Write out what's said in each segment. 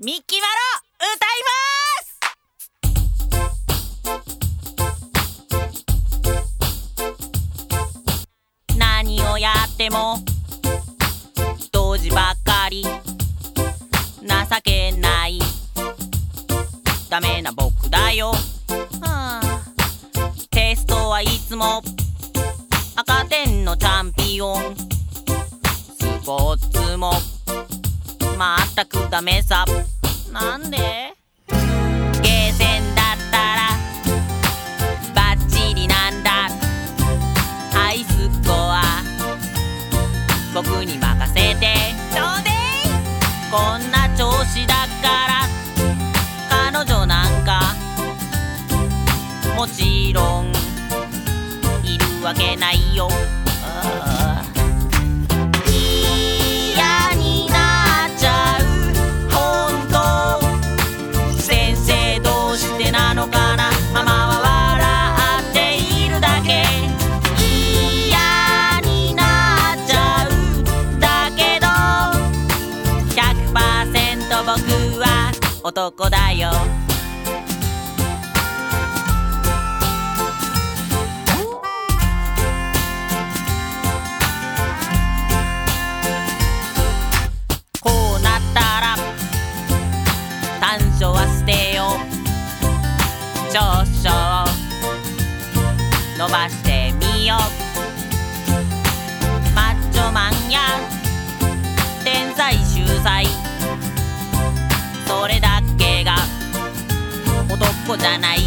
ミッキーマロ歌います。をやっても同時ばっかり。情けない。ダメな僕だよ、はあ、テストはいつも赤点のチャンピオン。たくダメさ。なんで？ゲーセンだったらバッチリなんだ。アイスコア。僕に任せて。ちょうでこんな調子だから彼女なんかもちろんいるわけないよ。男だよ」「こうなったら短所は捨てよう」「長所を伸ばしてみよう」らない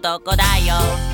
男だよ。